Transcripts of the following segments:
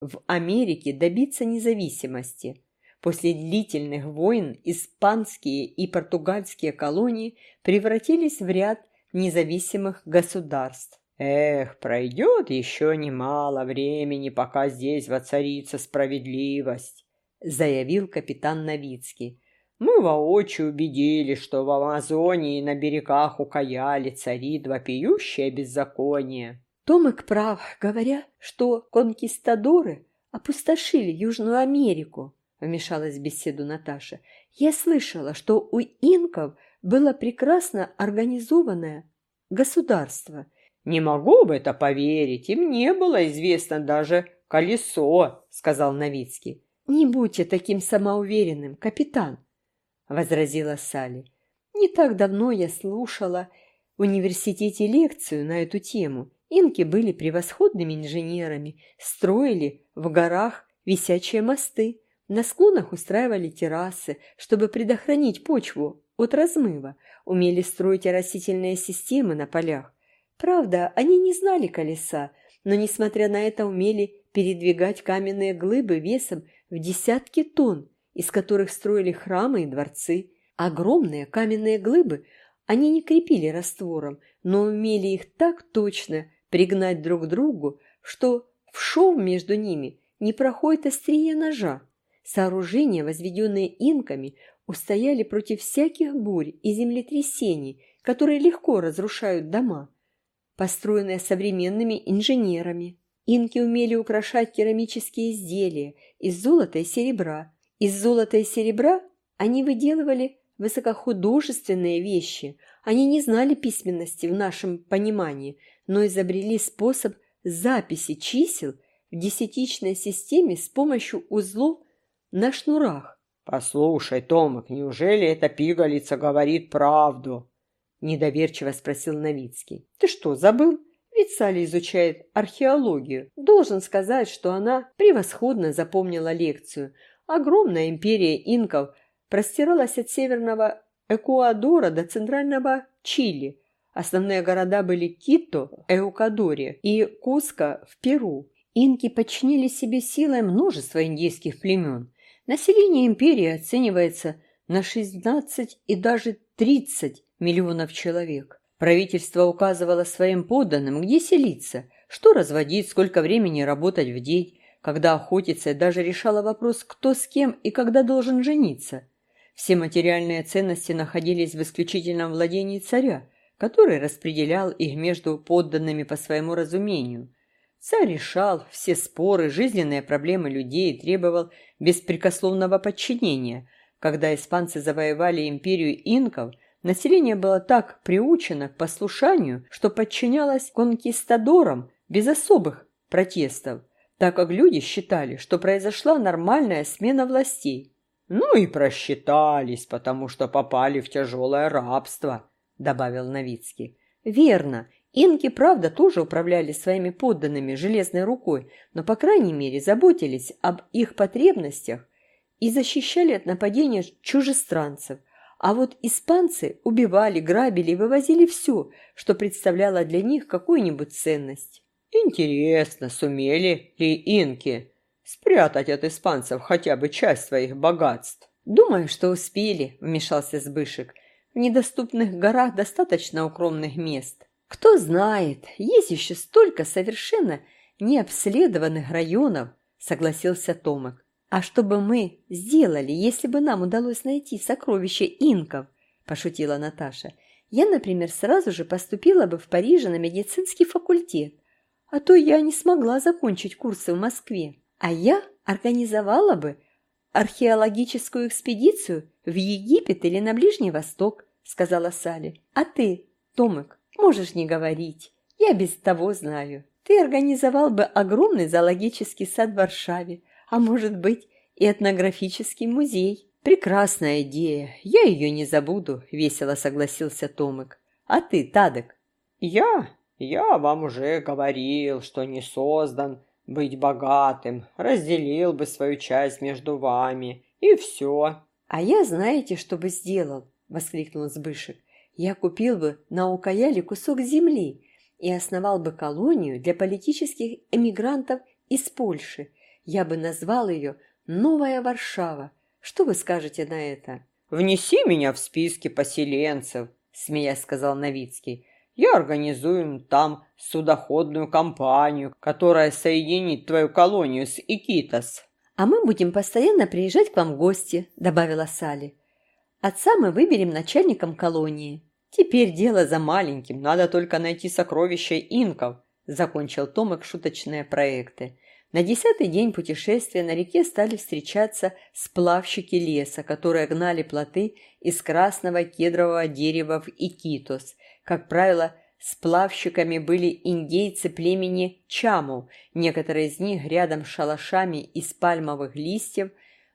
в Америке добиться независимости. После длительных войн испанские и португальские колонии превратились в ряд независимых государств. Эх, пройдет еще немало времени, пока здесь воцарится справедливость, заявил капитан Новицкий. Мы воочию убедились, что в Амазонии на берегах Укаяли царит вопиющее беззаконие. Томик прав, говоря, что конкистадоры опустошили Южную Америку, вмешалась в беседу Наташа. Я слышала, что у инков было прекрасно организованное государство – «Не могу в это поверить, им не было известно даже колесо», — сказал Новицкий. «Не будьте таким самоуверенным, капитан», — возразила Салли. «Не так давно я слушала в университете лекцию на эту тему. Инки были превосходными инженерами, строили в горах висячие мосты, на склонах устраивали террасы, чтобы предохранить почву от размыва, умели строить растительные системы на полях. Правда, они не знали колеса, но, несмотря на это, умели передвигать каменные глыбы весом в десятки тонн, из которых строили храмы и дворцы. Огромные каменные глыбы они не крепили раствором, но умели их так точно пригнать друг другу, что в шов между ними не проходит острие ножа. Сооружения, возведенные инками, устояли против всяких бурь и землетрясений, которые легко разрушают дома построенная современными инженерами. Инки умели украшать керамические изделия из золота и серебра. Из золота и серебра они выделывали высокохудожественные вещи. Они не знали письменности в нашем понимании, но изобрели способ записи чисел в десятичной системе с помощью узлов на шнурах. «Послушай, Томик, неужели эта пигалица говорит правду?» Недоверчиво спросил Новицкий. Ты что, забыл? Ведь Салли изучает археологию. Должен сказать, что она превосходно запомнила лекцию. Огромная империя инков простиралась от северного Экуадора до центрального Чили. Основные города были Кито, Эукадоре и Куско в Перу. Инки подчинили себе силой множество индейских племен. Население империи оценивается на 16 и даже 30 миллионов человек. Правительство указывало своим подданным, где селиться, что разводить, сколько времени работать в день, когда охотиться, и даже решало вопрос, кто с кем и когда должен жениться. Все материальные ценности находились в исключительном владении царя, который распределял их между подданными по своему разумению. Царь решал все споры, жизненные проблемы людей и требовал беспрекословного подчинения. Когда испанцы завоевали империю инков – Население было так приучено к послушанию, что подчинялось конкистадорам без особых протестов, так как люди считали, что произошла нормальная смена властей. «Ну и просчитались, потому что попали в тяжелое рабство», — добавил Новицкий. «Верно. Инки, правда, тоже управляли своими подданными железной рукой, но, по крайней мере, заботились об их потребностях и защищали от нападения чужестранцев — а вот испанцы убивали, грабили и вывозили все, что представляло для них какую-нибудь ценность. Интересно, сумели ли инки спрятать от испанцев хотя бы часть своих богатств? Думаю, что успели, вмешался Сбышек. Недоступных горах достаточно укромных мест. Кто знает, есть еще столько совершенно необследованных районов, согласился Томик. «А что бы мы сделали, если бы нам удалось найти сокровища инков?» – пошутила Наташа. «Я, например, сразу же поступила бы в Париже на медицинский факультет, а то я не смогла закончить курсы в Москве. А я организовала бы археологическую экспедицию в Египет или на Ближний Восток», – сказала Салли. «А ты, Томик, можешь не говорить, я без того знаю. Ты организовал бы огромный зоологический сад в Варшаве, а может быть и этнографический музей. Прекрасная идея, я ее не забуду, весело согласился Томик. А ты, Тадок? Я? Я вам уже говорил, что не создан быть богатым, разделил бы свою часть между вами, и все. А я знаете, что бы сделал? Воскликнул Сбышек. Я купил бы на Укаяле кусок земли и основал бы колонию для политических эмигрантов из Польши, Я бы назвал ее «Новая Варшава». Что вы скажете на это? «Внеси меня в списки поселенцев», — смеясь сказал Новицкий. «Я организую там судоходную компанию, которая соединит твою колонию с Икитос». «А мы будем постоянно приезжать к вам в гости», — добавила Сали. «Отца мы выберем начальником колонии». «Теперь дело за маленьким, надо только найти сокровища инков», — закончил Томик шуточные проекты. На десятый день путешествия на реке стали встречаться сплавщики леса, которые гнали плоты из красного кедрового дерева в Икитос. Как правило, сплавщиками были индейцы племени Чаму, некоторые из них рядом с шалашами из пальмовых листьев,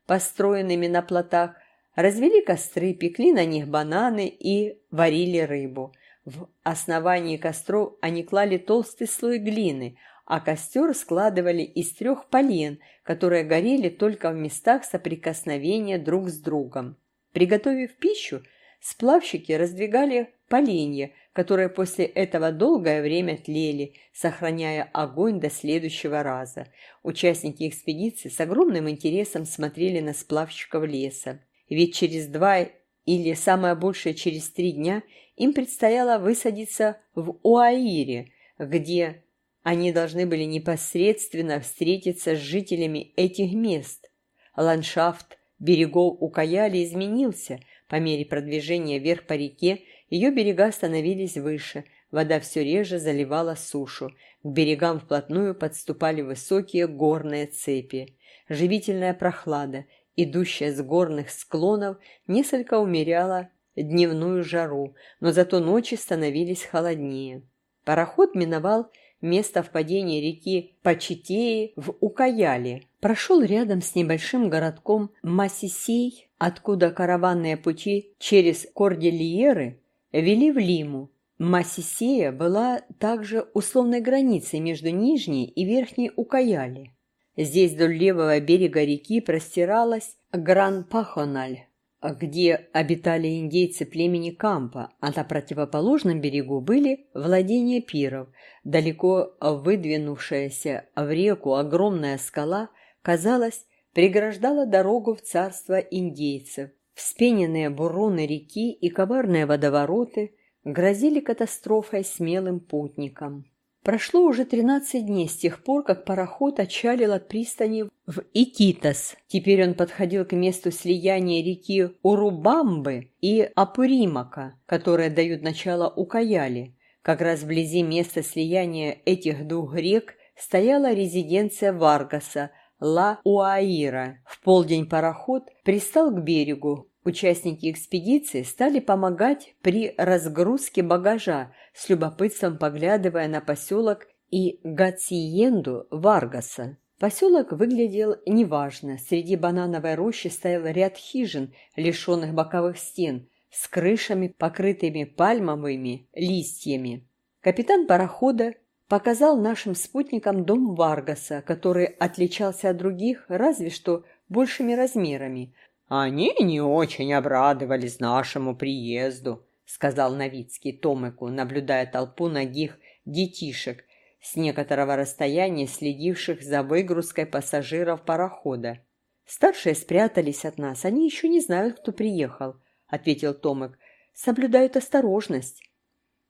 построенными на плотах, развели костры, пекли на них бананы и варили рыбу. В основании костров они клали толстый слой глины – а костер складывали из трех полен, которые горели только в местах соприкосновения друг с другом. Приготовив пищу, сплавщики раздвигали поленья, которые после этого долгое время тлели, сохраняя огонь до следующего раза. Участники экспедиции с огромным интересом смотрели на сплавщиков леса. Ведь через два или самое большее через три дня им предстояло высадиться в Уаире, где они должны были непосредственно встретиться с жителями этих мест. Ландшафт берегов Укаяли изменился. По мере продвижения вверх по реке ее берега становились выше, вода все реже заливала сушу. К берегам вплотную подступали высокие горные цепи. Живительная прохлада, идущая с горных склонов, несколько умеряла дневную жару, но зато ночи становились холоднее. Пароход миновал место впадения реки Почетеи в Укаяле. Прошел рядом с небольшим городком Масисей, откуда караванные пути через Кордильеры вели в Лиму. Масисея была также условной границей между Нижней и Верхней Укаяли. Здесь вдоль левого берега реки простиралась Гран-Пахональ, где обитали индейцы племени Кампа, а на противоположном берегу были владения пиров. Далеко выдвинувшаяся в реку огромная скала, казалось, преграждала дорогу в царство индейцев. Вспененные буроны реки и коварные водовороты грозили катастрофой смелым путникам. Прошло уже 13 дней с тех пор, как пароход отчалил от пристани в Икитос. Теперь он подходил к месту слияния реки Урубамбы и Апуримака, которые дают начало Укаяли. Как раз вблизи места слияния этих двух рек стояла резиденция Варгаса Ла-Уаира. В полдень пароход пристал к берегу, Участники экспедиции стали помогать при разгрузке багажа, с любопытством поглядывая на поселок и Гациенду Варгаса. Поселок выглядел неважно. Среди банановой рощи стоял ряд хижин, лишенных боковых стен, с крышами, покрытыми пальмовыми листьями. Капитан парохода показал нашим спутникам дом Варгаса, который отличался от других разве что большими размерами – «Они не очень обрадовались нашему приезду», — сказал Новицкий Томыку, наблюдая толпу ногих детишек с некоторого расстояния, следивших за выгрузкой пассажиров парохода. «Старшие спрятались от нас, они еще не знают, кто приехал», — ответил Томик. «Соблюдают осторожность».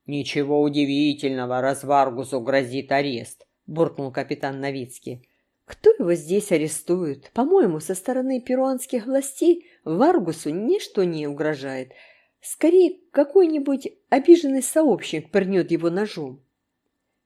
«Ничего удивительного, раз Варгусу грозит арест», — буркнул капитан Новицкий. Кто его здесь арестует? По-моему, со стороны перуанских властей Варгусу ничто не угрожает. Скорее, какой-нибудь обиженный сообщник пырнет его ножом.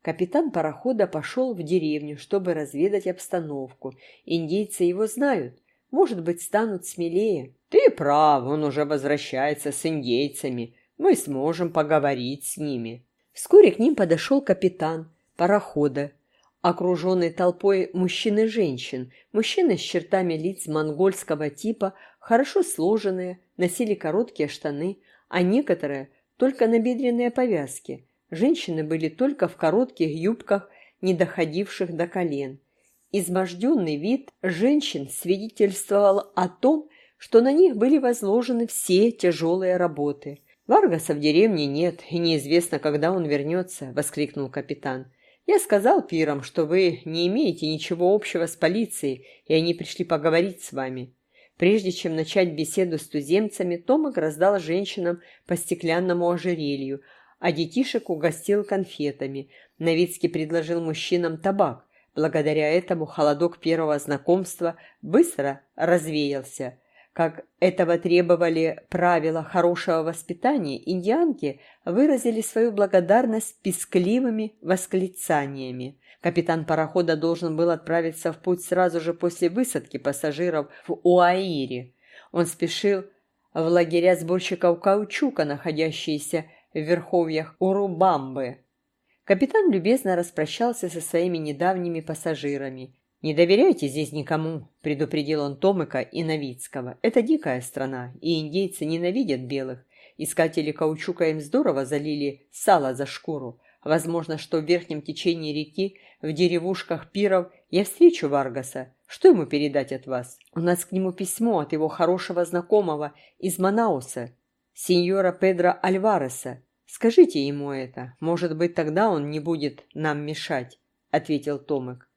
Капитан парохода пошел в деревню, чтобы разведать обстановку. Индейцы его знают. Может быть, станут смелее. Ты прав, он уже возвращается с индейцами. Мы сможем поговорить с ними. Вскоре к ним подошел капитан парохода окруженный толпой мужчин и женщин. Мужчины с чертами лиц монгольского типа, хорошо сложенные, носили короткие штаны, а некоторые только набедренные повязки. Женщины были только в коротких юбках, не доходивших до колен. Изможденный вид женщин свидетельствовал о том, что на них были возложены все тяжелые работы. «Варгаса в деревне нет, и неизвестно, когда он вернется», — воскликнул капитан. Я сказал пирам, что вы не имеете ничего общего с полицией, и они пришли поговорить с вами. Прежде чем начать беседу с туземцами, Томик раздал женщинам по стеклянному ожерелью, а детишек угостил конфетами. Новицкий предложил мужчинам табак. Благодаря этому холодок первого знакомства быстро развеялся. Как этого требовали правила хорошего воспитания, индианки выразили свою благодарность пескливыми восклицаниями. Капитан парохода должен был отправиться в путь сразу же после высадки пассажиров в Уаире. Он спешил в лагеря сборщиков каучука, находящиеся в верховьях Урубамбы. Капитан любезно распрощался со своими недавними пассажирами. «Не доверяйте здесь никому», – предупредил он Томыка и Новицкого. «Это дикая страна, и индейцы ненавидят белых. Искатели каучука им здорово залили сало за шкуру. Возможно, что в верхнем течении реки, в деревушках пиров, я встречу Варгаса. Что ему передать от вас? У нас к нему письмо от его хорошего знакомого из Манауса, сеньора Педро Альвареса. Скажите ему это. Может быть, тогда он не будет нам мешать», — ответил Томик.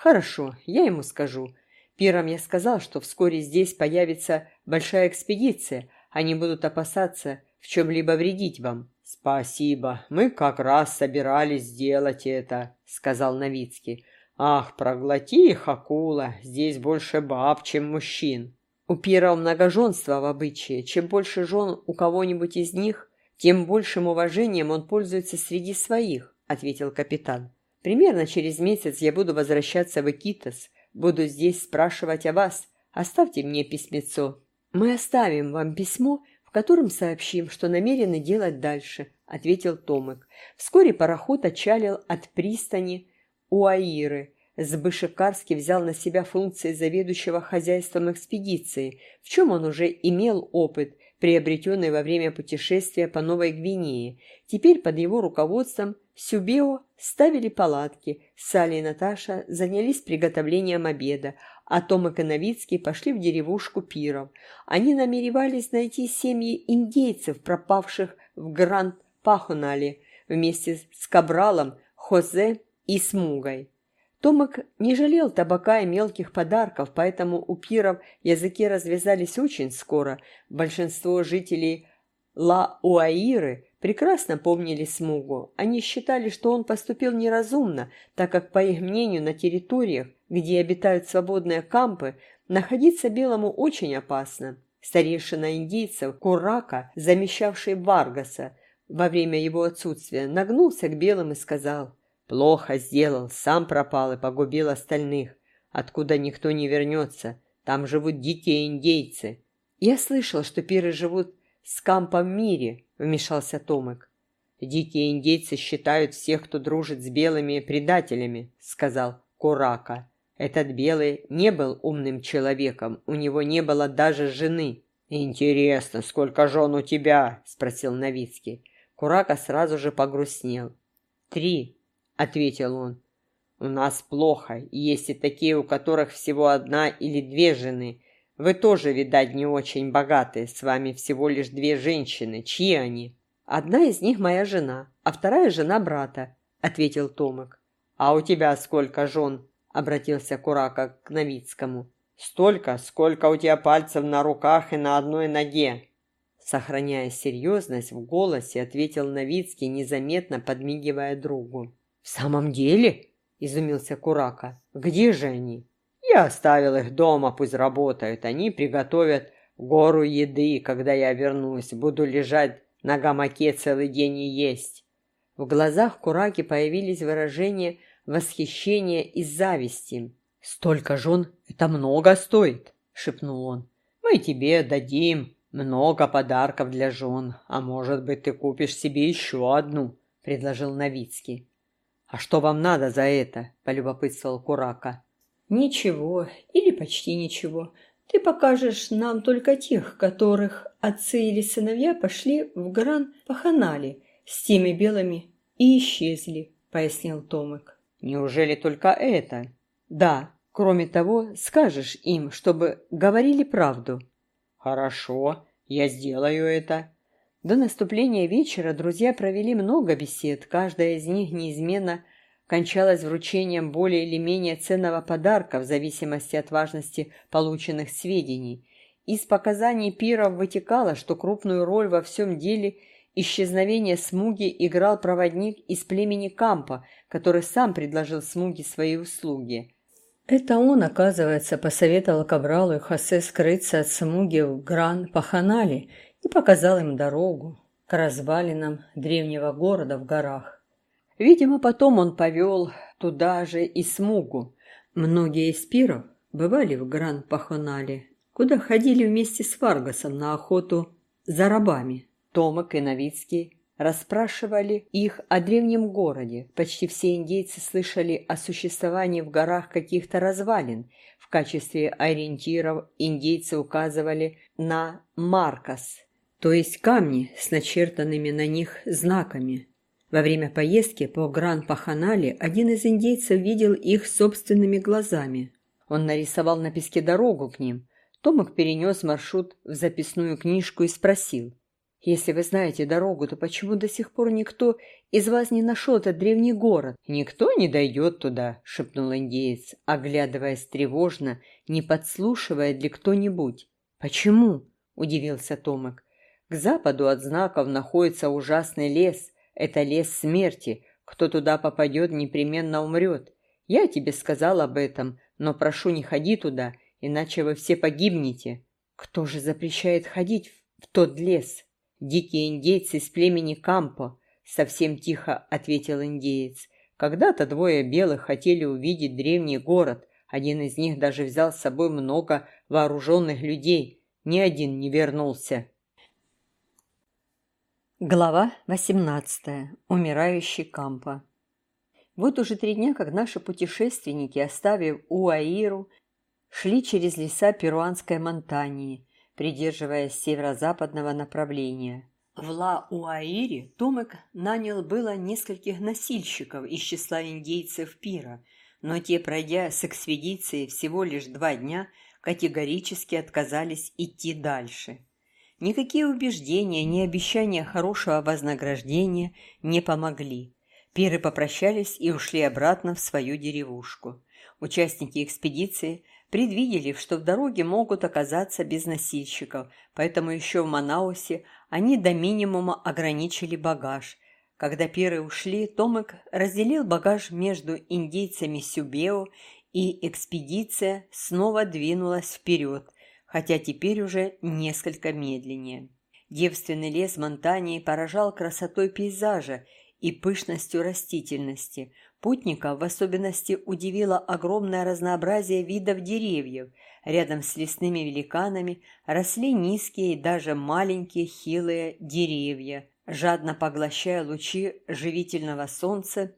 «Хорошо, я ему скажу. Пирам я сказал, что вскоре здесь появится большая экспедиция. Они будут опасаться в чем-либо вредить вам. «Спасибо, мы как раз собирались сделать это», — сказал Новицкий. «Ах, проглоти их, акула, здесь больше баб, чем мужчин». У пиров многоженство в обычае. Чем больше жен у кого-нибудь из них, тем большим уважением он пользуется среди своих, — ответил капитан. Примерно через месяц я буду возвращаться в Икитос, буду здесь спрашивать о вас. Оставьте мне письмецо. Мы оставим вам письмо в котором сообщим, что намерены делать дальше», — ответил Томик. Вскоре пароход отчалил от пристани Уаиры. Сбышекарский взял на себя функции заведующего хозяйством экспедиции, в чем он уже имел опыт, приобретенный во время путешествия по Новой Гвинее. Теперь под его руководством Сюбео ставили палатки, Салли и Наташа занялись приготовлением обеда, а Том и Коновицкий пошли в деревушку Пиров. Они намеревались найти семьи индейцев, пропавших в Гранд-Пахунале, вместе с Кабралом, Хозе и Смугой. Томик не жалел табака и мелких подарков, поэтому у пиров языки развязались очень скоро. Большинство жителей Ла-Уаиры прекрасно помнили Смугу. Они считали, что он поступил неразумно, так как, по их мнению, на территориях, где обитают свободные кампы, находиться белому очень опасно. Старейшина индейцев Курака, замещавший Варгаса во время его отсутствия, нагнулся к белым и сказал, «Плохо сделал, сам пропал и погубил остальных. Откуда никто не вернется, там живут дикие индейцы». «Я слышал, что пиры живут в мире», — вмешался Томик. «Дикие индейцы считают всех, кто дружит с белыми, предателями», — сказал Курака. Этот белый не был умным человеком, у него не было даже жены. «Интересно, сколько жен у тебя?» – спросил Новицкий. Курака сразу же погрустнел. «Три», – ответил он. «У нас плохо, есть и такие, у которых всего одна или две жены. Вы тоже, видать, не очень богатые, с вами всего лишь две женщины. Чьи они?» «Одна из них моя жена, а вторая жена брата», – ответил Томик. «А у тебя сколько жен?» — обратился Курака к Новицкому. «Столько, сколько у тебя пальцев на руках и на одной ноге!» Сохраняя серьезность в голосе, ответил Новицкий, незаметно подмигивая другу. «В самом деле?» — изумился Курака. «Где же они?» «Я оставил их дома, пусть работают. Они приготовят гору еды, когда я вернусь. Буду лежать на гамаке целый день и есть». В глазах Кураки появились выражения восхищения и зависти. «Столько жен — это много стоит!» — шепнул он. «Мы тебе дадим много подарков для жен, а может быть, ты купишь себе еще одну», — предложил Новицкий. «А что вам надо за это?» — полюбопытствовал Курака. «Ничего или почти ничего. Ты покажешь нам только тех, которых отцы или сыновья пошли в Гран-Паханали с теми белыми и исчезли», — пояснил Томик. Неужели только это? Да, кроме того, скажешь им, чтобы говорили правду. Хорошо, я сделаю это. До наступления вечера друзья провели много бесед, каждая из них неизменно кончалась вручением более или менее ценного подарка в зависимости от важности полученных сведений. Из показаний пиров вытекало, что крупную роль во всем деле исчезновения Смуги играл проводник из племени Кампа, который сам предложил Смуге свои услуги. Это он, оказывается, посоветовал Кабралу и Хосе скрыться от Смуги в Гран-Паханале и показал им дорогу к развалинам древнего города в горах. Видимо, потом он повел туда же и Смугу. Многие из пиров бывали в Гран-Паханале, куда ходили вместе с Варгасом на охоту за рабами. Томак и Новицкий расспрашивали их о древнем городе. Почти все индейцы слышали о существовании в горах каких-то развалин. В качестве ориентиров индейцы указывали на Маркас, то есть камни с начертанными на них знаками. Во время поездки по Гран-Паханале один из индейцев видел их собственными глазами. Он нарисовал на песке дорогу к ним. Томик перенес маршрут в записную книжку и спросил, если вы знаете дорогу, то почему до сих пор никто из вас не нашел этот древний город? Никто не дойдет туда, шепнул индеец, оглядываясь тревожно, не подслушивая ли кто-нибудь. Почему? удивился Томик. К западу от знаков находится ужасный лес. Это лес смерти. Кто туда попадет, непременно умрет. Я тебе сказал об этом, но прошу, не ходи туда, иначе вы все погибнете. Кто же запрещает ходить в тот лес? «Дикие индейцы из племени Кампо», — совсем тихо ответил индеец. «Когда-то двое белых хотели увидеть древний город. Один из них даже взял с собой много вооруженных людей. Ни один не вернулся». Глава 18. Умирающий Кампо. Вот уже три дня, как наши путешественники, оставив Уаиру, шли через леса перуанской Монтании, придерживаясь северо-западного направления. В Ла-Уаире Томек нанял было нескольких носильщиков из числа индейцев Пира, но те, пройдя с экспедицией всего лишь два дня, категорически отказались идти дальше. Никакие убеждения, ни обещания хорошего вознаграждения не помогли. Пиры попрощались и ушли обратно в свою деревушку. Участники экспедиции предвидели, что в дороге могут оказаться без носильщиков, поэтому еще в Манаусе они до минимума ограничили багаж. Когда пиры ушли, Томек разделил багаж между индейцами Сюбео, и экспедиция снова двинулась вперед, хотя теперь уже несколько медленнее. Девственный лес Монтании поражал красотой пейзажа и пышностью растительности – Путников в особенности удивило огромное разнообразие видов деревьев. Рядом с лесными великанами росли низкие и даже маленькие хилые деревья, жадно поглощая лучи живительного солнца.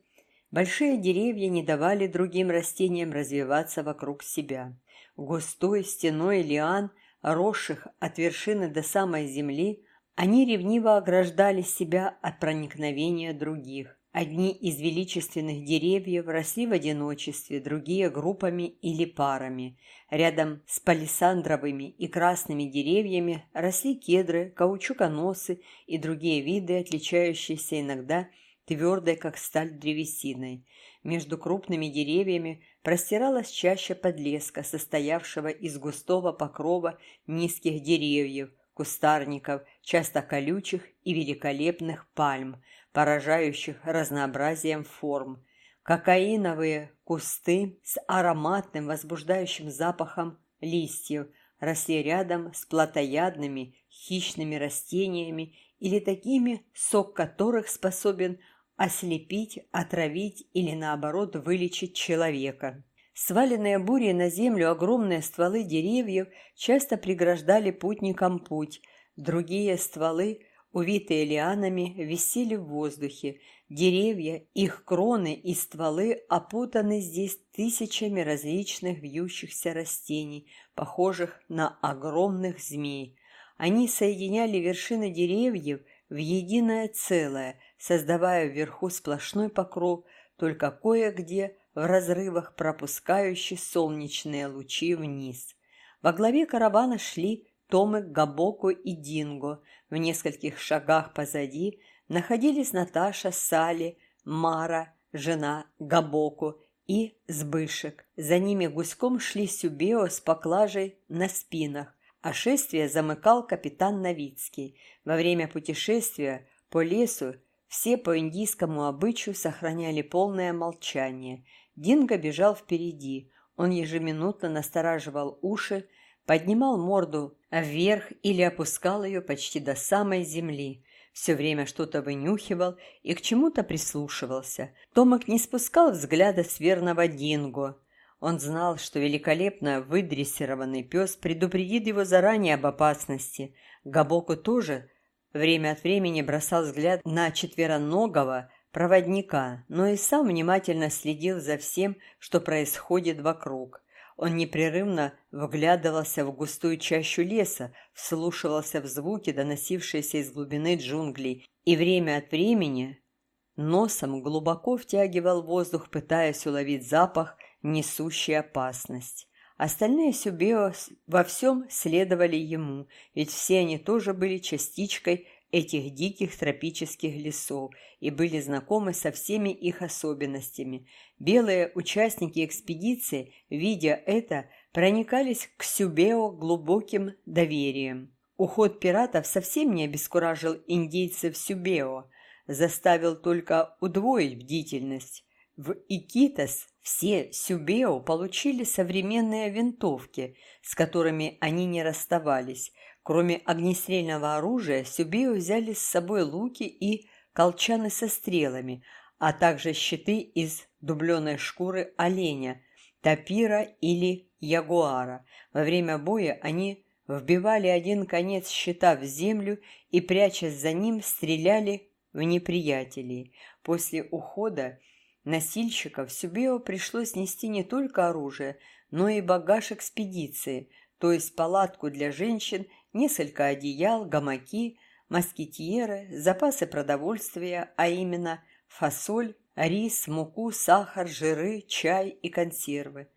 Большие деревья не давали другим растениям развиваться вокруг себя. Густой стеной лиан, росших от вершины до самой земли, они ревниво ограждали себя от проникновения других. Одни из величественных деревьев росли в одиночестве, другие группами или парами. Рядом с палисандровыми и красными деревьями росли кедры, каучуконосы и другие виды, отличающиеся иногда твердой, как сталь древесиной. Между крупными деревьями простиралась чаща подлеска, состоявшего из густого покрова низких деревьев, кустарников, часто колючих и великолепных пальм – поражающих разнообразием форм. Кокаиновые кусты с ароматным возбуждающим запахом листьев росли рядом с плотоядными хищными растениями или такими, сок которых способен ослепить, отравить или, наоборот, вылечить человека. Сваленные бурей на землю огромные стволы деревьев часто преграждали путникам путь, другие стволы увитые лианами, висели в воздухе. Деревья, их кроны и стволы опутаны здесь тысячами различных вьющихся растений, похожих на огромных змей. Они соединяли вершины деревьев в единое целое, создавая вверху сплошной покров, только кое-где в разрывах пропускающий солнечные лучи вниз. Во главе каравана шли Томы, Габоку и Динго. В нескольких шагах позади находились Наташа, Сали, Мара, жена Габоку и Сбышек. За ними гуськом шли Сюбео с поклажей на спинах, а шествие замыкал капитан Новицкий. Во время путешествия по лесу все по индийскому обычаю сохраняли полное молчание. Динго бежал впереди. Он ежеминутно настораживал уши, поднимал морду вверх или опускал ее почти до самой земли. Все время что-то вынюхивал и к чему-то прислушивался. Томик не спускал взгляда с верного Динго. Он знал, что великолепно выдрессированный пес предупредит его заранее об опасности. Габоку тоже время от времени бросал взгляд на четвероногого проводника, но и сам внимательно следил за всем, что происходит вокруг. Он непрерывно вглядывался в густую чащу леса, вслушивался в звуки, доносившиеся из глубины джунглей, и время от времени носом глубоко втягивал воздух, пытаясь уловить запах, несущий опасность. Остальные Сюбео во всем следовали ему, ведь все они тоже были частичкой этих диких тропических лесов и были знакомы со всеми их особенностями. Белые участники экспедиции, видя это, проникались к Сюбео глубоким доверием. Уход пиратов совсем не обескуражил индейцев Сюбео, заставил только удвоить бдительность. В Икитос все Сюбео получили современные винтовки, с которыми они не расставались, Кроме огнестрельного оружия, Сюбео взяли с собой луки и колчаны со стрелами, а также щиты из дубленой шкуры оленя, тапира или ягуара. Во время боя они вбивали один конец щита в землю и, прячась за ним, стреляли в неприятелей. После ухода носильщиков Сюбео пришлось нести не только оружие, но и багаж экспедиции, то есть палатку для женщин – несколько одеял, гамаки, москитьеры, запасы продовольствия, а именно фасоль, рис, муку, сахар, жиры, чай и консервы.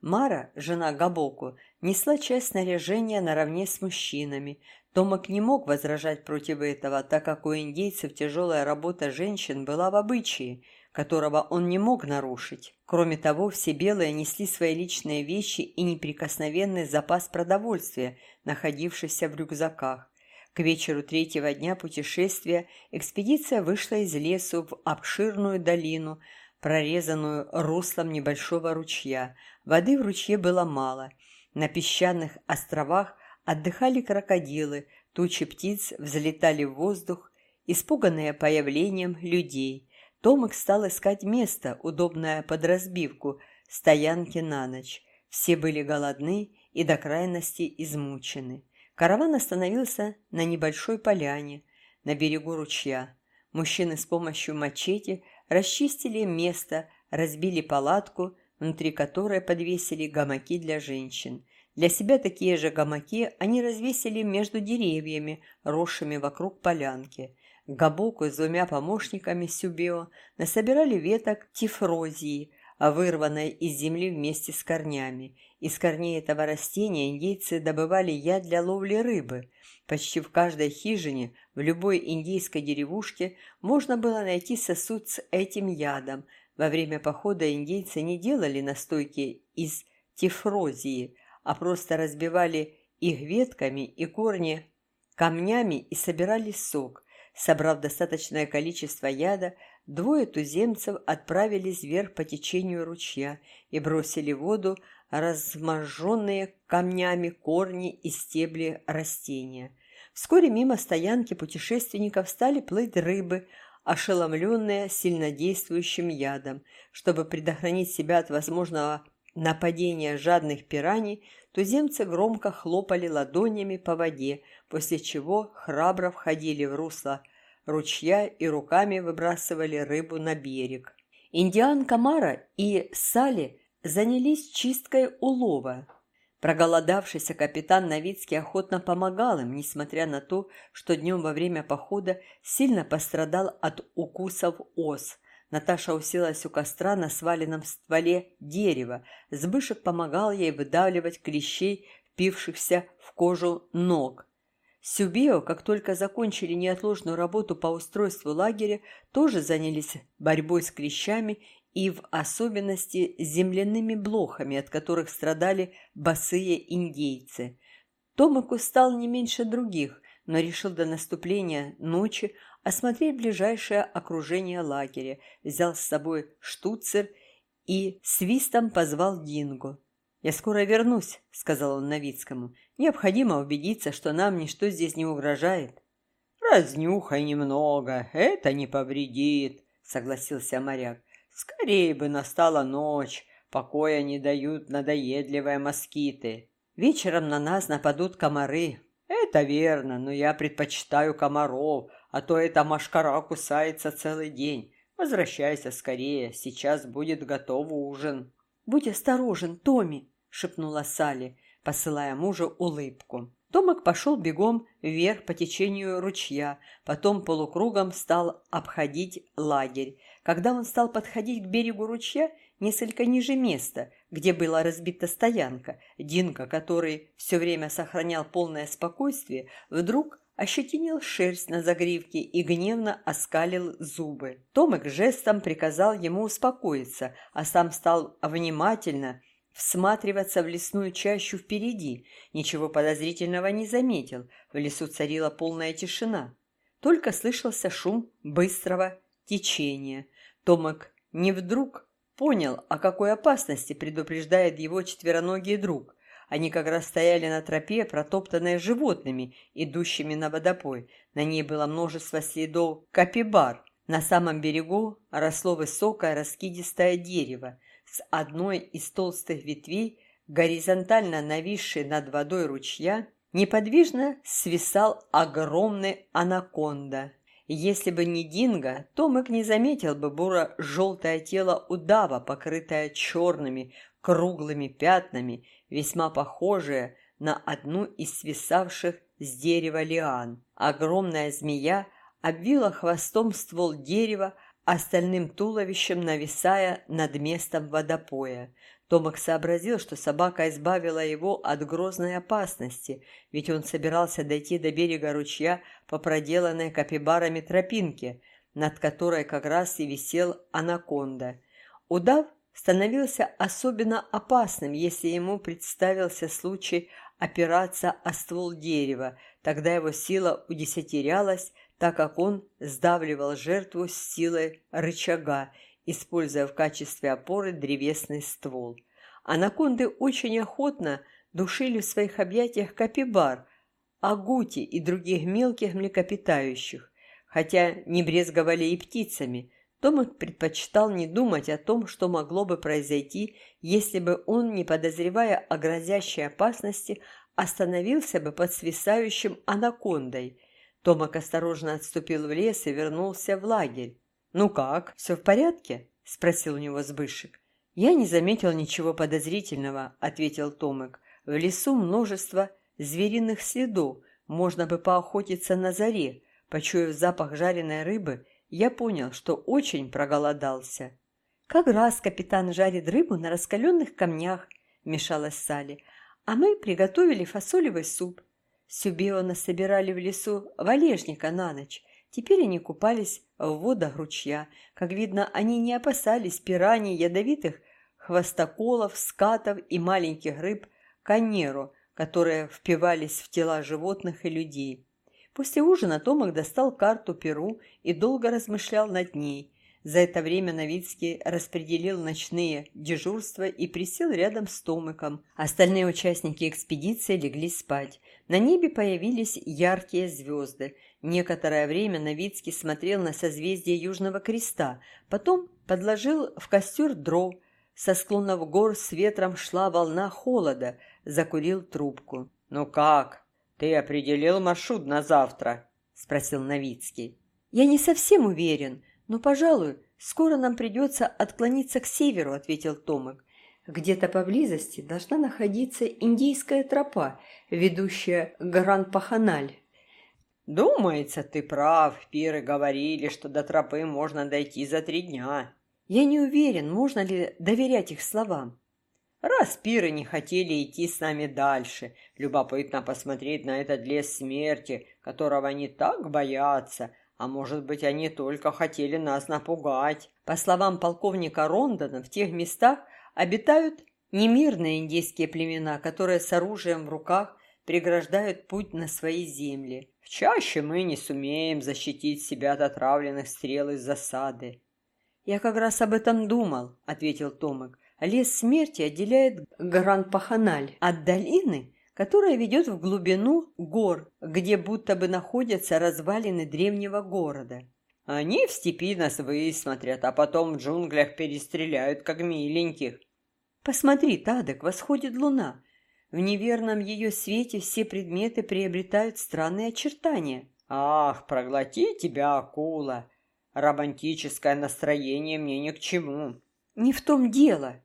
Мара, жена Габоку, несла часть снаряжения наравне с мужчинами. Томак не мог возражать против этого, так как у индейцев тяжелая работа женщин была в обычае – которого он не мог нарушить. Кроме того, все белые несли свои личные вещи и неприкосновенный запас продовольствия, находившийся в рюкзаках. К вечеру третьего дня путешествия экспедиция вышла из лесу в обширную долину, прорезанную руслом небольшого ручья. Воды в ручье было мало. На песчаных островах отдыхали крокодилы, тучи птиц взлетали в воздух, испуганные появлением людей. Томик стал искать место, удобное под разбивку, стоянки на ночь. Все были голодны и до крайности измучены. Караван остановился на небольшой поляне на берегу ручья. Мужчины с помощью мачете расчистили место, разбили палатку, внутри которой подвесили гамаки для женщин. Для себя такие же гамаки они развесили между деревьями, росшими вокруг полянки. Габоку с двумя помощниками Сюбео насобирали веток тифрозии, вырванной из земли вместе с корнями. Из корней этого растения индейцы добывали яд для ловли рыбы. Почти в каждой хижине, в любой индейской деревушке можно было найти сосуд с этим ядом. Во время похода индейцы не делали настойки из тифрозии, а просто разбивали их ветками и корни камнями и собирали сок. Собрав достаточное количество яда, двое туземцев отправились вверх по течению ручья и бросили в воду разможженные камнями корни и стебли растения. Вскоре мимо стоянки путешественников стали плыть рыбы, ошеломленные сильнодействующим ядом. Чтобы предохранить себя от возможного нападения жадных пираний, туземцы громко хлопали ладонями по воде, после чего храбро входили в русло ручья и руками выбрасывали рыбу на берег. Индианка Мара и Сали занялись чисткой улова. Проголодавшийся капитан Новицкий охотно помогал им, несмотря на то, что днем во время похода сильно пострадал от укусов ос. Наташа уселась у костра на сваленном стволе дерева. Сбышек помогал ей выдавливать клещей, впившихся в кожу ног. Сюбео, как только закончили неотложную работу по устройству лагеря, тоже занялись борьбой с клещами и в особенности земляными блохами, от которых страдали босые индейцы. Томаку стал не меньше других, но решил до наступления ночи осмотреть ближайшее окружение лагеря, взял с собой штуцер и свистом позвал Динго. «Я скоро вернусь», — сказал он Новицкому. «Необходимо убедиться, что нам ничто здесь не угрожает». «Разнюхай немного, это не повредит», — согласился моряк. Скорее бы настала ночь, покоя не дают надоедливые москиты. Вечером на нас нападут комары. Это верно, но я предпочитаю комаров, а то эта машкара кусается целый день. Возвращайся скорее, сейчас будет готов ужин. Будь осторожен, Томи, шепнула Салли, посылая мужу улыбку. Томик пошел бегом вверх по течению ручья, потом полукругом стал обходить лагерь. Когда он стал подходить к берегу ручья, несколько ниже места, где была разбита стоянка, Динка, который все время сохранял полное спокойствие, вдруг ощетинил шерсть на загривке и гневно оскалил зубы. Томик жестом приказал ему успокоиться, а сам стал внимательно всматриваться в лесную чащу впереди. Ничего подозрительного не заметил. В лесу царила полная тишина. Только слышался шум быстрого течения. Томик не вдруг понял, о какой опасности предупреждает его четвероногий друг. Они как раз стояли на тропе, протоптанной животными, идущими на водопой. На ней было множество следов капибар. На самом берегу росло высокое раскидистое дерево. С одной из толстых ветвей, горизонтально нависшей над водой ручья, неподвижно свисал огромный анаконда. Если бы не Динго, Томик не заметил бы буро-желтое тело удава, покрытое черными круглыми пятнами, весьма похожее на одну из свисавших с дерева лиан. Огромная змея обвила хвостом ствол дерева, остальным туловищем нависая над местом водопоя. Томак сообразил, что собака избавила его от грозной опасности, ведь он собирался дойти до берега ручья по проделанной капибарами тропинке, над которой как раз и висел анаконда. Удав становился особенно опасным, если ему представился случай опираться о ствол дерева, тогда его сила удесятерялась, так как он сдавливал жертву с силой рычага используя в качестве опоры древесный ствол. Анаконды очень охотно душили в своих объятиях капибар, агути и других мелких млекопитающих, хотя не брезговали и птицами. Томик предпочитал не думать о том, что могло бы произойти, если бы он, не подозревая о грозящей опасности, остановился бы под свисающим анакондой. Томак осторожно отступил в лес и вернулся в лагерь. «Ну как, все в порядке?» – спросил у него Сбышек. «Я не заметил ничего подозрительного», – ответил Томик. «В лесу множество звериных следов, можно бы поохотиться на заре. Почуяв запах жареной рыбы, я понял, что очень проголодался». «Как раз капитан жарит рыбу на раскаленных камнях», – мешалась Салли. «А мы приготовили фасолевый суп. Сюбео насобирали в лесу валежника на ночь. Теперь они купались в водах ручья. Как видно, они не опасались пираний, ядовитых хвостоколов, скатов и маленьких рыб канеру, которые впивались в тела животных и людей. После ужина Томак достал карту Перу и долго размышлял над ней. За это время Новицкий распределил ночные дежурства и присел рядом с Томиком. Остальные участники экспедиции легли спать. На небе появились яркие звезды. Некоторое время Новицкий смотрел на созвездие Южного Креста, потом подложил в костер дров. Со склонов гор с ветром шла волна холода, закурил трубку. «Ну как? Ты определил маршрут на завтра?» – спросил Новицкий. «Я не совсем уверен, но, пожалуй, скоро нам придется отклониться к северу», – ответил Томик. Где-то поблизости должна находиться индийская тропа, ведущая Гран-Паханаль. «Думается, ты прав. Пиры говорили, что до тропы можно дойти за три дня». «Я не уверен, можно ли доверять их словам». Раз пиры не хотели идти с нами дальше, любопытно посмотреть на этот лес смерти, которого они так боятся, а может быть, они только хотели нас напугать. По словам полковника Рондона, в тех местах обитают немирные индейские племена, которые с оружием в руках преграждают путь на свои земли. В чаще мы не сумеем защитить себя от отравленных стрел из засады. «Я как раз об этом думал», — ответил Томик. «Лес смерти отделяет Гран-Паханаль от долины, которая ведет в глубину гор, где будто бы находятся развалины древнего города. Они в степи нас высмотрят, а потом в джунглях перестреляют, как миленьких. Посмотри, Тадек, восходит луна. В неверном ее свете все предметы приобретают странные очертания. Ах, проглоти тебя, акула! Романтическое настроение мне ни к чему. Не в том дело.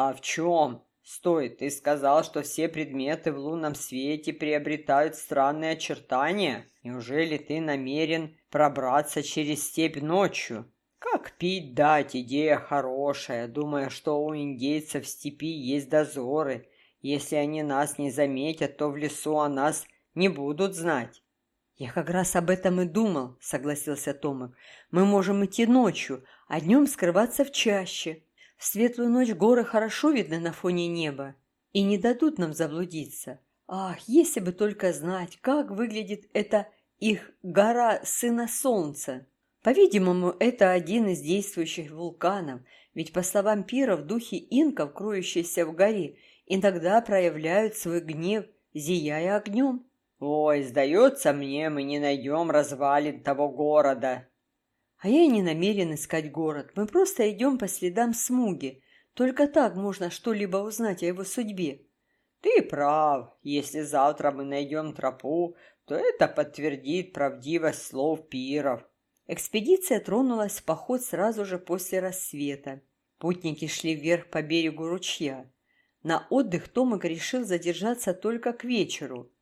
А в чем? Стой, ты сказал, что все предметы в лунном свете приобретают странные очертания? Неужели ты намерен пробраться через степь ночью? Как пить дать, идея хорошая, думая, что у индейцев в степи есть дозоры. Если они нас не заметят, то в лесу о нас не будут знать. «Я как раз об этом и думал», — согласился Томик. «Мы можем идти ночью, а днем скрываться в чаще. В светлую ночь горы хорошо видны на фоне неба и не дадут нам заблудиться. Ах, если бы только знать, как выглядит эта их гора Сына Солнца!» По-видимому, это один из действующих вулканов, ведь, по словам пиров, духи инков, кроющиеся в горе, иногда проявляют свой гнев, зияя огнем. «Ой, сдается мне, мы не найдем развалин того города». «А я и не намерен искать город. Мы просто идем по следам Смуги. Только так можно что-либо узнать о его судьбе». «Ты прав. Если завтра мы найдем тропу, то это подтвердит правдивость слов пиров». Экспедиция тронулась в поход сразу же после рассвета. Путники шли вверх по берегу ручья. На отдых Томик решил задержаться только к вечеру –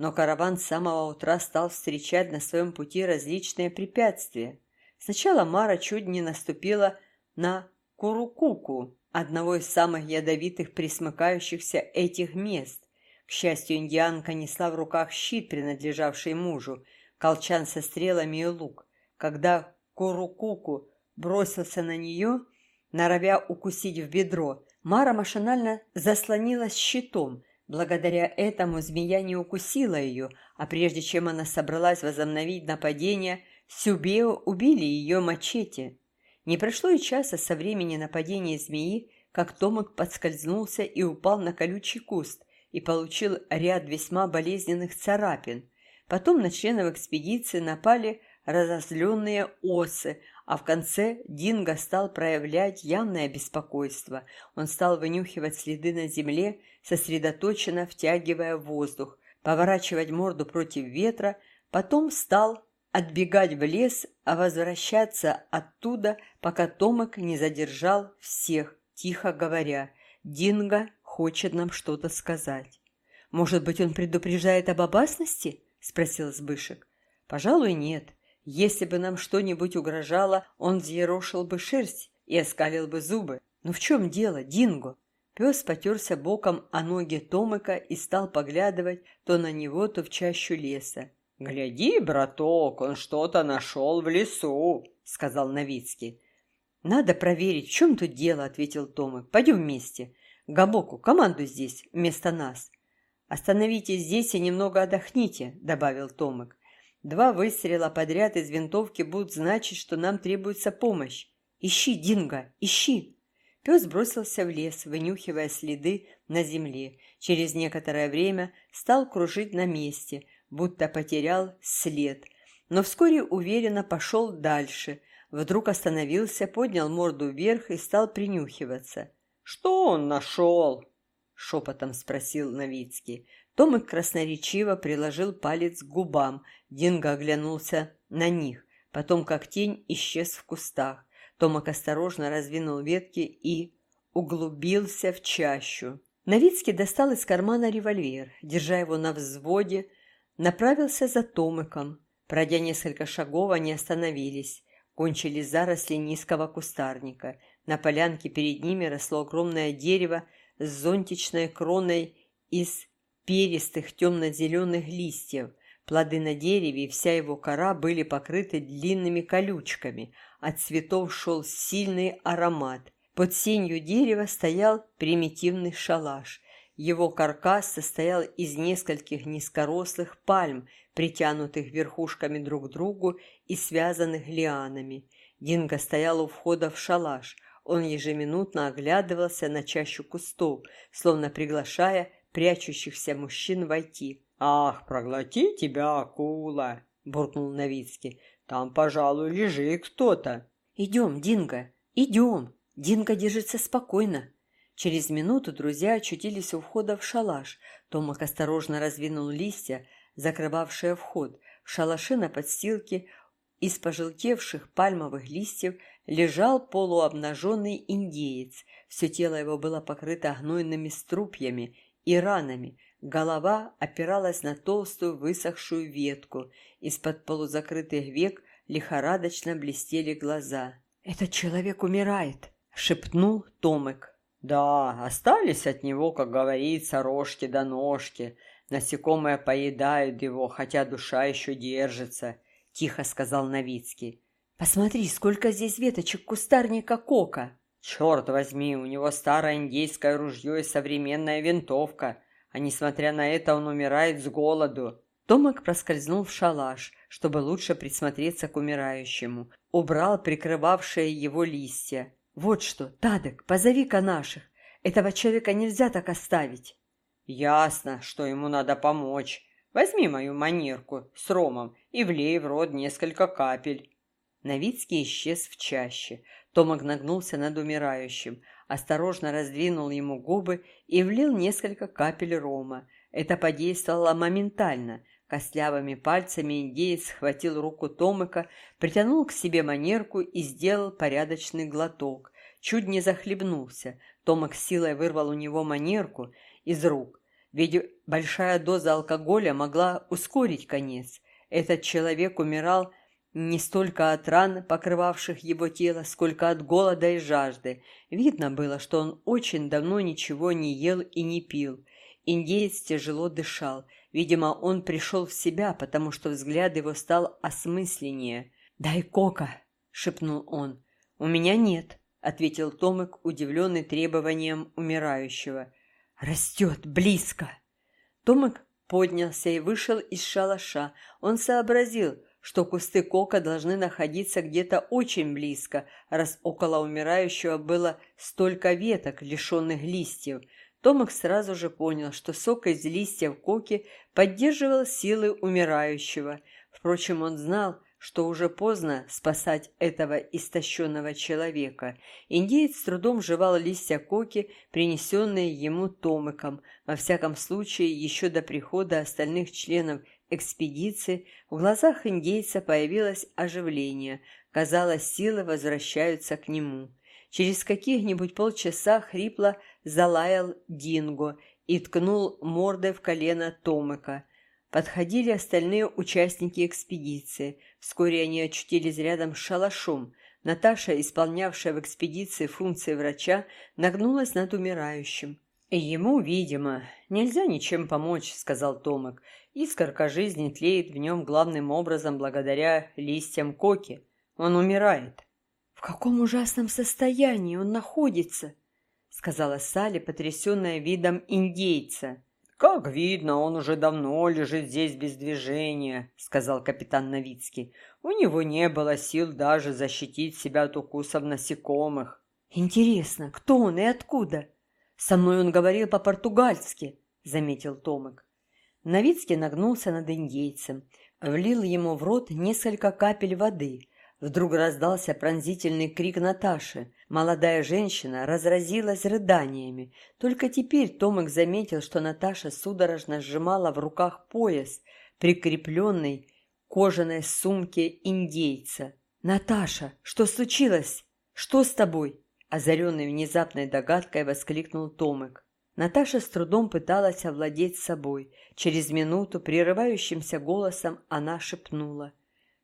но караван с самого утра стал встречать на своем пути различные препятствия. Сначала Мара чуть не наступила на Курукуку, одного из самых ядовитых присмыкающихся этих мест. К счастью, индианка несла в руках щит, принадлежавший мужу, колчан со стрелами и лук. Когда Курукуку бросился на нее, норовя укусить в бедро, Мара машинально заслонилась щитом, Благодаря этому змея не укусила ее, а прежде чем она собралась возобновить нападение, Сюбео убили ее мачете. Не прошло и часа со времени нападения змеи, как Томик подскользнулся и упал на колючий куст и получил ряд весьма болезненных царапин. Потом на членов экспедиции напали разозленные осы, а в конце Динго стал проявлять явное беспокойство. Он стал вынюхивать следы на земле, сосредоточенно втягивая воздух, поворачивать морду против ветра, потом стал отбегать в лес, а возвращаться оттуда, пока Томик не задержал всех, тихо говоря, «Динго хочет нам что-то сказать». «Может быть, он предупреждает об опасности?» – спросил Сбышек. «Пожалуй, нет. Если бы нам что-нибудь угрожало, он взъерошил бы шерсть и оскалил бы зубы. Но в чем дело, Динго?» Пес потерся боком о ноги Томыка и стал поглядывать то на него, то в чащу леса. «Гляди, браток, он что-то нашел в лесу», — сказал Новицкий. «Надо проверить, в чем тут дело», — ответил Томик. «Пойдем вместе. Габоку, команду здесь, вместо нас». «Остановитесь здесь и немного отдохните», — добавил Томик. «Два выстрела подряд из винтовки будут значить, что нам требуется помощь. Ищи, Динго, ищи!» Пес бросился в лес, вынюхивая следы на земле. Через некоторое время стал кружить на месте, будто потерял след. Но вскоре уверенно пошел дальше. Вдруг остановился, поднял морду вверх и стал принюхиваться. «Что он нашел?» — шепотом спросил Новицкий. Томик красноречиво приложил палец к губам. Динго оглянулся на них. Потом, как тень, исчез в кустах. Томак осторожно раздвинул ветки и углубился в чащу. Новицкий достал из кармана револьвер, держа его на взводе, направился за Томиком. Пройдя несколько шагов, они остановились. Кончились заросли низкого кустарника. На полянке перед ними росло огромное дерево с зонтичной кроной из перистых темно-зеленых листьев. Плоды на дереве и вся его кора были покрыты длинными колючками. От цветов шел сильный аромат. Под сенью дерева стоял примитивный шалаш. Его каркас состоял из нескольких низкорослых пальм, притянутых верхушками друг к другу и связанных лианами. Динго стоял у входа в шалаш. Он ежеминутно оглядывался на чащу кустов, словно приглашая прячущихся мужчин войти. «Ах, проглоти тебя, акула!» — буркнул Новицкий. «Там, пожалуй, лежит кто-то». «Идем, Динго, идем!» Динго держится спокойно. Через минуту друзья очутились у входа в шалаш. Томак осторожно раздвинул листья, закрывавшие вход. В шалаше на подстилке из пожелтевших пальмовых листьев лежал полуобнаженный индеец. Все тело его было покрыто гнойными струпьями и ранами. Голова опиралась на толстую высохшую ветку. Из-под полузакрытых век лихорадочно блестели глаза. «Этот человек умирает!» — шепнул Томек. «Да, остались от него, как говорится, рожки да ножки. Насекомые поедают его, хотя душа еще держится», — тихо сказал Новицкий. «Посмотри, сколько здесь веточек кустарника кока!» «Черт возьми, у него старое индейское ружье и современная винтовка, а несмотря на это он умирает с голоду». Томик проскользнул в шалаш, чтобы лучше присмотреться к умирающему. Убрал прикрывавшие его листья. «Вот что, Тадек, позови-ка наших. Этого человека нельзя так оставить». «Ясно, что ему надо помочь. Возьми мою манерку с ромом и влей в рот несколько капель». Новицкий исчез в чаще. Томак нагнулся над умирающим, осторожно раздвинул ему губы и влил несколько капель рома. Это подействовало моментально. Костлявыми пальцами индеец схватил руку Томыка, притянул к себе манерку и сделал порядочный глоток. Чуть не захлебнулся. Томак силой вырвал у него манерку из рук. Ведь большая доза алкоголя могла ускорить конец. Этот человек умирал не столько от ран, покрывавших его тело, сколько от голода и жажды. Видно было, что он очень давно ничего не ел и не пил. Индеец тяжело дышал. Видимо, он пришел в себя, потому что взгляд его стал осмысленнее. «Дай кока!» — шепнул он. «У меня нет», — ответил Томик, удивленный требованием умирающего. «Растет близко!» Томик поднялся и вышел из шалаша. Он сообразил — что кусты кока должны находиться где-то очень близко, раз около умирающего было столько веток, лишенных листьев. Томик сразу же понял, что сок из листьев коки поддерживал силы умирающего. Впрочем, он знал, что уже поздно спасать этого истощенного человека. Индеец с трудом жевал листья коки, принесенные ему Томиком. Во всяком случае, еще до прихода остальных членов экспедиции в глазах индейца появилось оживление. Казалось, силы возвращаются к нему. Через каких-нибудь полчаса хрипло залаял Динго и ткнул мордой в колено Томыка. Подходили остальные участники экспедиции. Вскоре они очутились рядом с шалашом. Наташа, исполнявшая в экспедиции функции врача, нагнулась над умирающим. «Ему, видимо, нельзя ничем помочь», — сказал Томик. «Искорка жизни тлеет в нем главным образом благодаря листьям коки. Он умирает». «В каком ужасном состоянии он находится?» — сказала Салли, потрясенная видом индейца. «Как видно, он уже давно лежит здесь без движения», — сказал капитан Новицкий. «У него не было сил даже защитить себя от укусов насекомых». «Интересно, кто он и откуда?» «Со мной он говорил по-португальски», — заметил Томик. Новицкий нагнулся над индейцем, влил ему в рот несколько капель воды. Вдруг раздался пронзительный крик Наташи. Молодая женщина разразилась рыданиями. Только теперь Томик заметил, что Наташа судорожно сжимала в руках пояс, прикрепленный к кожаной сумке индейца. «Наташа, что случилось? Что с тобой?» Озаренный внезапной догадкой воскликнул Томик. Наташа с трудом пыталась овладеть собой. Через минуту прерывающимся голосом она шепнула.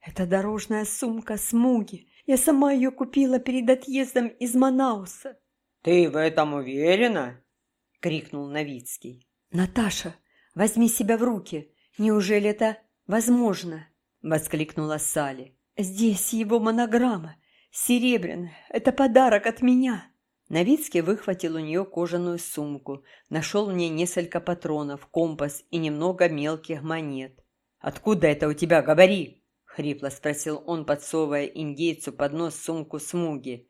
«Это дорожная сумка Смуги. Я сама ее купила перед отъездом из Манауса». «Ты в этом уверена?» — крикнул Новицкий. «Наташа, возьми себя в руки! Неужели это возможно?» — воскликнула Салли. «Здесь его монограмма, серебряная, это подарок от меня!» Новицкий выхватил у нее кожаную сумку, нашел в ней несколько патронов, компас и немного мелких монет. «Откуда это у тебя, говори?» — хрипло спросил он, подсовывая индейцу под нос сумку смуги.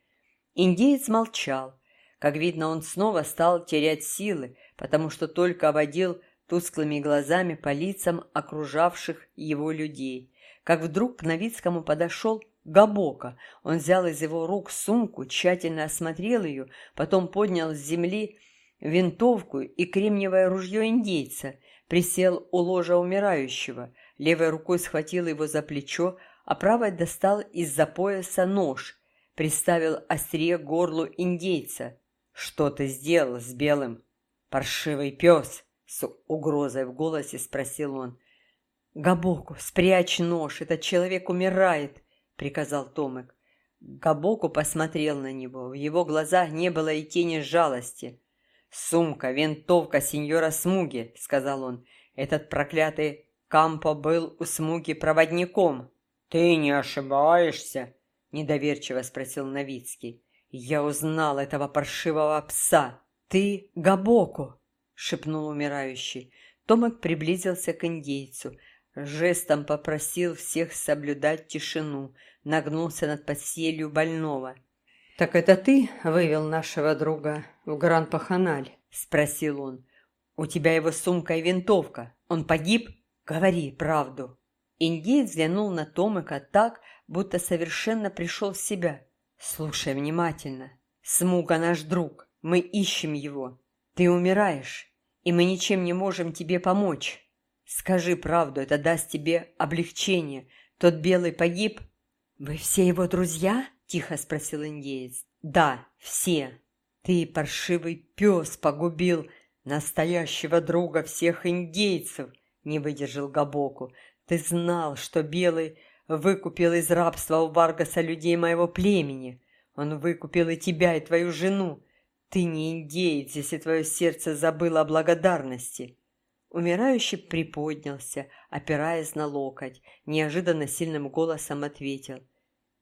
Индеец молчал. Как видно, он снова стал терять силы, потому что только водил тусклыми глазами по лицам окружавших его людей. Как вдруг к Новицкому подошел Габока. Он взял из его рук сумку, тщательно осмотрел ее, потом поднял с земли винтовку и кремниевое ружье индейца, присел у ложа умирающего, левой рукой схватил его за плечо, а правой достал из-за пояса нож, приставил острие горлу индейца. «Что ты сделал с белым? Паршивый пес!» С угрозой в голосе спросил он. «Габоку, спрячь нож, этот человек умирает!» — приказал Томик. Габоку посмотрел на него. В его глазах не было и тени жалости. «Сумка, винтовка сеньора Смуги», — сказал он. «Этот проклятый Кампо был у Смуги проводником». «Ты не ошибаешься?» — недоверчиво спросил Новицкий. «Я узнал этого паршивого пса. Ты Габоку!» — шепнул умирающий. Томик приблизился к индейцу жестом попросил всех соблюдать тишину, нагнулся над постелью больного. «Так это ты вывел нашего друга в Гран-Паханаль?» – спросил он. «У тебя его сумка и винтовка. Он погиб? Говори правду». Индеец взглянул на Томыка так, будто совершенно пришел в себя. «Слушай внимательно. Смуга наш друг. Мы ищем его. Ты умираешь, и мы ничем не можем тебе помочь». Скажи правду, это даст тебе облегчение. Тот белый погиб?» «Вы все его друзья?» – тихо спросил индеец. «Да, все. Ты, паршивый пес, погубил настоящего друга всех индейцев!» – не выдержал Габоку. «Ты знал, что белый выкупил из рабства у Варгаса людей моего племени. Он выкупил и тебя, и твою жену. Ты не индеец, если твое сердце забыло о благодарности». Умирающий приподнялся, опираясь на локоть, неожиданно сильным голосом ответил.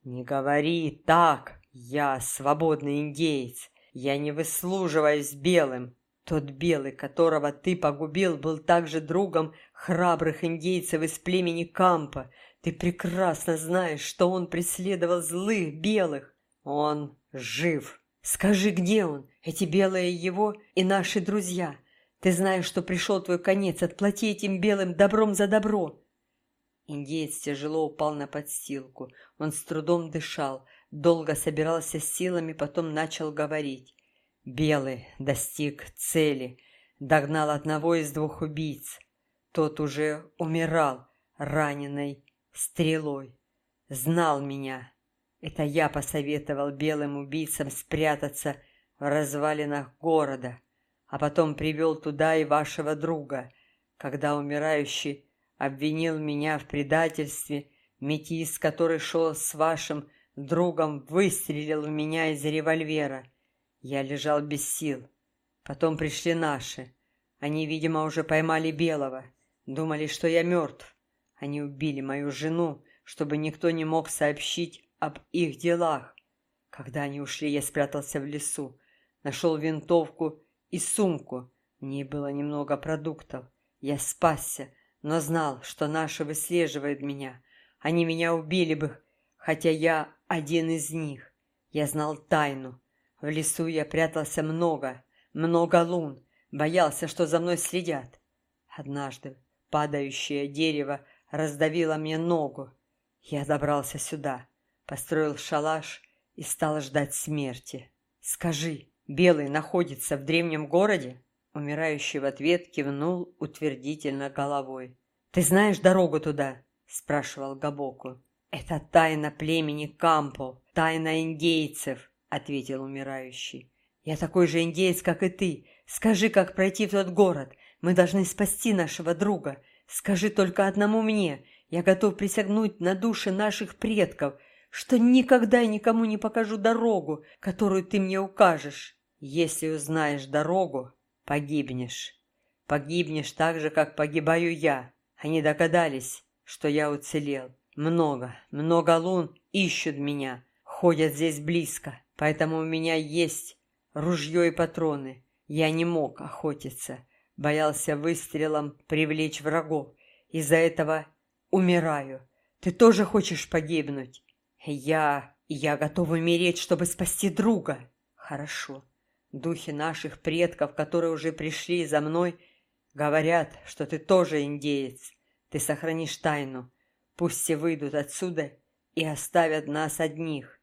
«Не говори так! Я свободный индеец! Я не выслуживаюсь белым! Тот белый, которого ты погубил, был также другом храбрых индейцев из племени Кампа. Ты прекрасно знаешь, что он преследовал злых белых. Он жив. Скажи, где он? Эти белые его и наши друзья. Ты знаешь, что пришел твой конец, отплати этим белым добром за добро!» Индеец тяжело упал на подстилку. Он с трудом дышал, долго собирался с силами, потом начал говорить. Белый достиг цели, догнал одного из двух убийц. Тот уже умирал, раненый стрелой. Знал меня. Это я посоветовал белым убийцам спрятаться в развалинах города а потом привел туда и вашего друга, когда умирающий обвинил меня в предательстве, метис, который шел с вашим другом, выстрелил в меня из револьвера. Я лежал без сил. Потом пришли наши. Они, видимо, уже поймали Белого. Думали, что я мертв. Они убили мою жену, чтобы никто не мог сообщить об их делах. Когда они ушли, я спрятался в лесу. Нашел винтовку и сумку. В было немного продуктов. Я спасся, но знал, что наши выслеживают меня. Они меня убили бы, хотя я один из них. Я знал тайну. В лесу я прятался много, много лун, боялся, что за мной следят. Однажды падающее дерево раздавило мне ногу. Я добрался сюда, построил шалаш и стал ждать смерти. Скажи, Белый находится в древнем городе?» Умирающий в ответ кивнул утвердительно головой. «Ты знаешь дорогу туда?» – спрашивал Габоку. «Это тайна племени Кампо, тайна индейцев», – ответил умирающий. «Я такой же индеец, как и ты. Скажи, как пройти в тот город. Мы должны спасти нашего друга. Скажи только одному мне. Я готов присягнуть на души наших предков, что никогда никому не покажу дорогу, которую ты мне укажешь. Если узнаешь дорогу, погибнешь. Погибнешь так же, как погибаю я. Они догадались, что я уцелел. Много, много лун ищут меня, ходят здесь близко, поэтому у меня есть ружье и патроны. Я не мог охотиться, боялся выстрелом привлечь врагов. Из-за этого умираю. Ты тоже хочешь погибнуть? Я... я готов умереть, чтобы спасти друга. Хорошо. Духи наших предков, которые уже пришли за мной, говорят, что ты тоже индеец. Ты сохранишь тайну. Пусть все выйдут отсюда и оставят нас одних.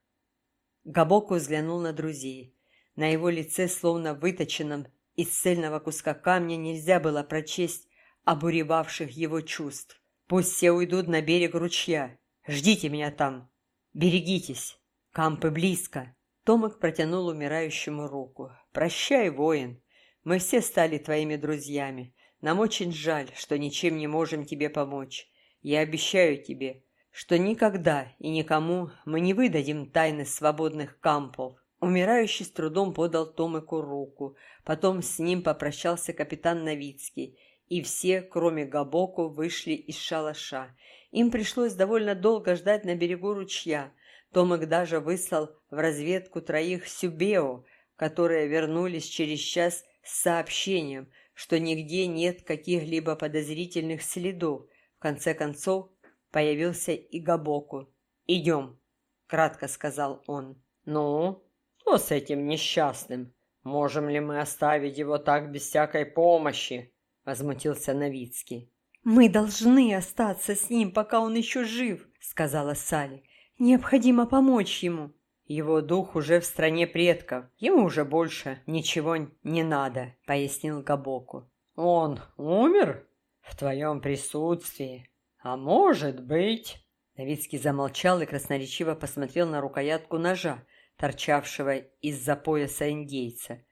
Габоку взглянул на друзей. На его лице, словно выточенном из цельного куска камня, нельзя было прочесть обуревавших его чувств. Пусть все уйдут на берег ручья. Ждите меня там. Берегитесь. Кампы близко. Томик протянул умирающему руку. «Прощай, воин. Мы все стали твоими друзьями. Нам очень жаль, что ничем не можем тебе помочь. Я обещаю тебе, что никогда и никому мы не выдадим тайны свободных кампов. Умирающий с трудом подал Томику руку. Потом с ним попрощался капитан Новицкий, и все, кроме Габоку, вышли из шалаша. Им пришлось довольно долго ждать на берегу ручья. Томик даже выслал в разведку троих Сюбео, которые вернулись через час с сообщением, что нигде нет каких-либо подозрительных следов. В конце концов появился и Габоку. «Идем», — кратко сказал он. «Ну?» Что с этим несчастным? Можем ли мы оставить его так без всякой помощи?» Возмутился Новицкий. «Мы должны остаться с ним, пока он еще жив», — сказала Салли. «Необходимо помочь ему». «Его дух уже в стране предков. Ему уже больше ничего не надо», — пояснил Габоку. «Он умер? В твоем присутствии? А может быть...» Новицкий замолчал и красноречиво посмотрел на рукоятку ножа, торчавшего из-за пояса индейца.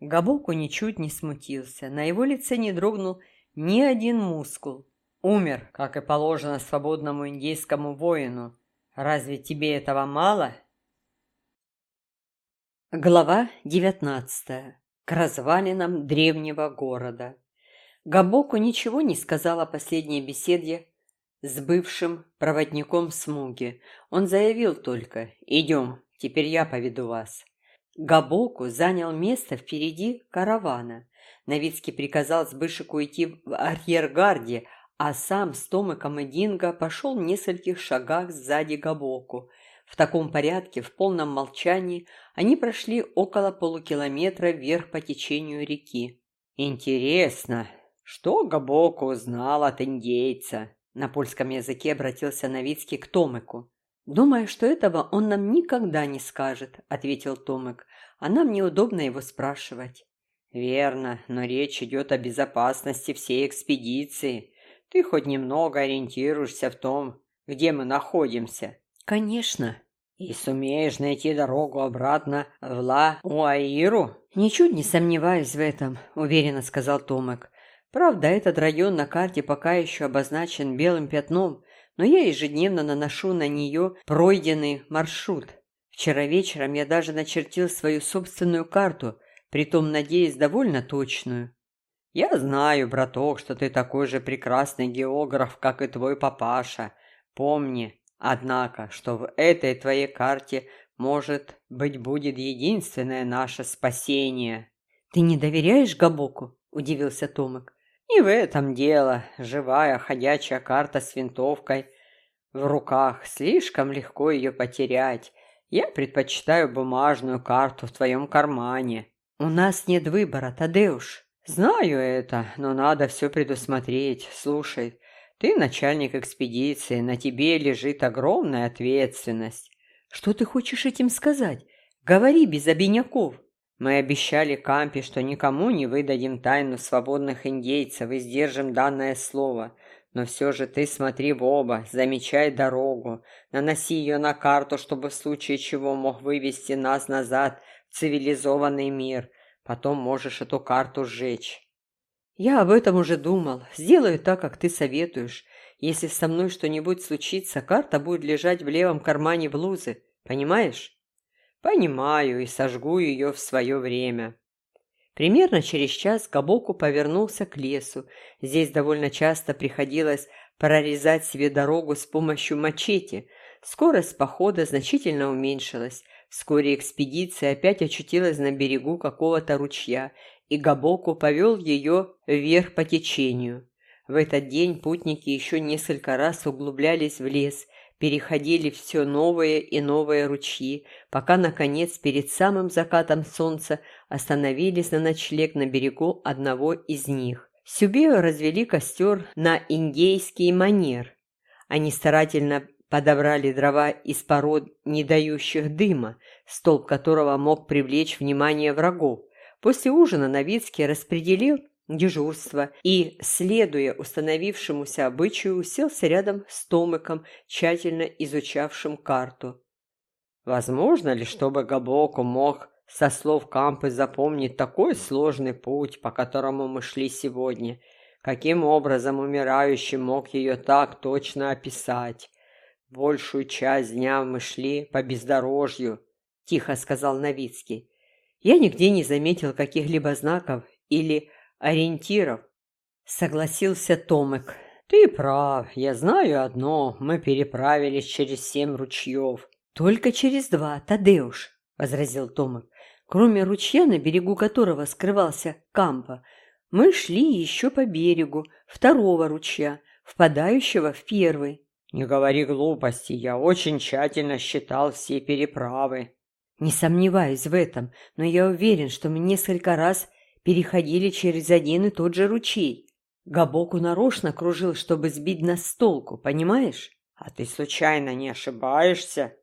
Габоку ничуть не смутился, на его лице не дрогнул ни один мускул. Умер, как и положено свободному индейскому воину. Разве тебе этого мало? Глава девятнадцатая. К развалинам древнего города. Габоку ничего не сказал о последней беседе с бывшим проводником Смуги. Он заявил только «Идем, Теперь я поведу вас». Габоку занял место впереди каравана. Новицкий приказал Сбышику идти в арьергарде, а сам с Томиком и Динго пошел в нескольких шагах сзади Габоку. В таком порядке, в полном молчании, они прошли около полукилометра вверх по течению реки. «Интересно, что Габоку узнал от индейца?» На польском языке обратился Новицкий к Томику. «Думаю, что этого он нам никогда не скажет», — ответил Томик. «А нам неудобно его спрашивать». «Верно, но речь идет о безопасности всей экспедиции. Ты хоть немного ориентируешься в том, где мы находимся?» «Конечно». «И сумеешь найти дорогу обратно в Ла-Уаиру?» «Ничуть не сомневаюсь в этом», — уверенно сказал Томик. «Правда, этот район на карте пока еще обозначен белым пятном, но я ежедневно наношу на нее пройденный маршрут. Вчера вечером я даже начертил свою собственную карту, притом, надеясь, довольно точную. Я знаю, браток, что ты такой же прекрасный географ, как и твой папаша. Помни, однако, что в этой твоей карте, может быть, будет единственное наше спасение. Ты не доверяешь Габоку? Удивился Томик. Не в этом дело. Живая ходячая карта с винтовкой в руках. Слишком легко ее потерять. Я предпочитаю бумажную карту в твоем кармане. У нас нет выбора, Тадеуш. Знаю это, но надо все предусмотреть. Слушай, ты начальник экспедиции, на тебе лежит огромная ответственность. Что ты хочешь этим сказать? Говори без обиняков. Мы обещали Кампе, что никому не выдадим тайну свободных индейцев и сдержим данное слово. Но все же ты смотри в оба, замечай дорогу, наноси ее на карту, чтобы в случае чего мог вывести нас назад в цивилизованный мир. Потом можешь эту карту сжечь. Я об этом уже думал. Сделаю так, как ты советуешь. Если со мной что-нибудь случится, карта будет лежать в левом кармане блузы. Понимаешь? Понимаю и сожгу ее в свое время. Примерно через час Габоку повернулся к лесу. Здесь довольно часто приходилось прорезать себе дорогу с помощью мачете. Скорость похода значительно уменьшилась. Вскоре экспедиция опять очутилась на берегу какого-то ручья, и Габоку повел ее вверх по течению. В этот день путники еще несколько раз углублялись в лес, переходили все новые и новые ручьи, пока, наконец, перед самым закатом солнца остановились на ночлег на берегу одного из них. Сюбео развели костер на индейский манер. Они старательно подобрали дрова из пород, не дающих дыма, столб которого мог привлечь внимание врагов. После ужина Новицкий распределил дежурство и, следуя установившемуся обычаю, уселся рядом с Томиком, тщательно изучавшим карту. Возможно ли, чтобы Габоку мог со слов Кампы запомнить такой сложный путь, по которому мы шли сегодня? Каким образом умирающий мог ее так точно описать? Большую часть дня мы шли по бездорожью, — тихо сказал Новицкий. Я нигде не заметил каких-либо знаков или ориентиров, согласился Томик. Ты прав, я знаю одно, мы переправились через семь ручьев. Только через два, Тадеуш, возразил Томик. Кроме ручья, на берегу которого скрывался Кампа, мы шли еще по берегу второго ручья, впадающего в первый. Не говори глупости, я очень тщательно считал все переправы. Не сомневаюсь в этом, но я уверен, что мы несколько раз переходили через один и тот же ручей. Габоку нарочно кружил, чтобы сбить нас с толку, понимаешь? А ты случайно не ошибаешься?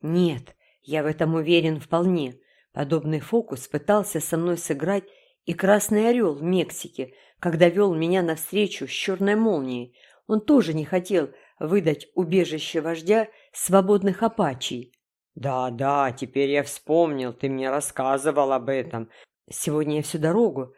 Нет, я в этом уверен вполне. Подобный фокус пытался со мной сыграть и Красный Орел в Мексике, когда вел меня навстречу с черной молнией. Он тоже не хотел выдать убежище вождя свободных апачей. «Да, да, теперь я вспомнил, ты мне рассказывал об этом. Сегодня я всю дорогу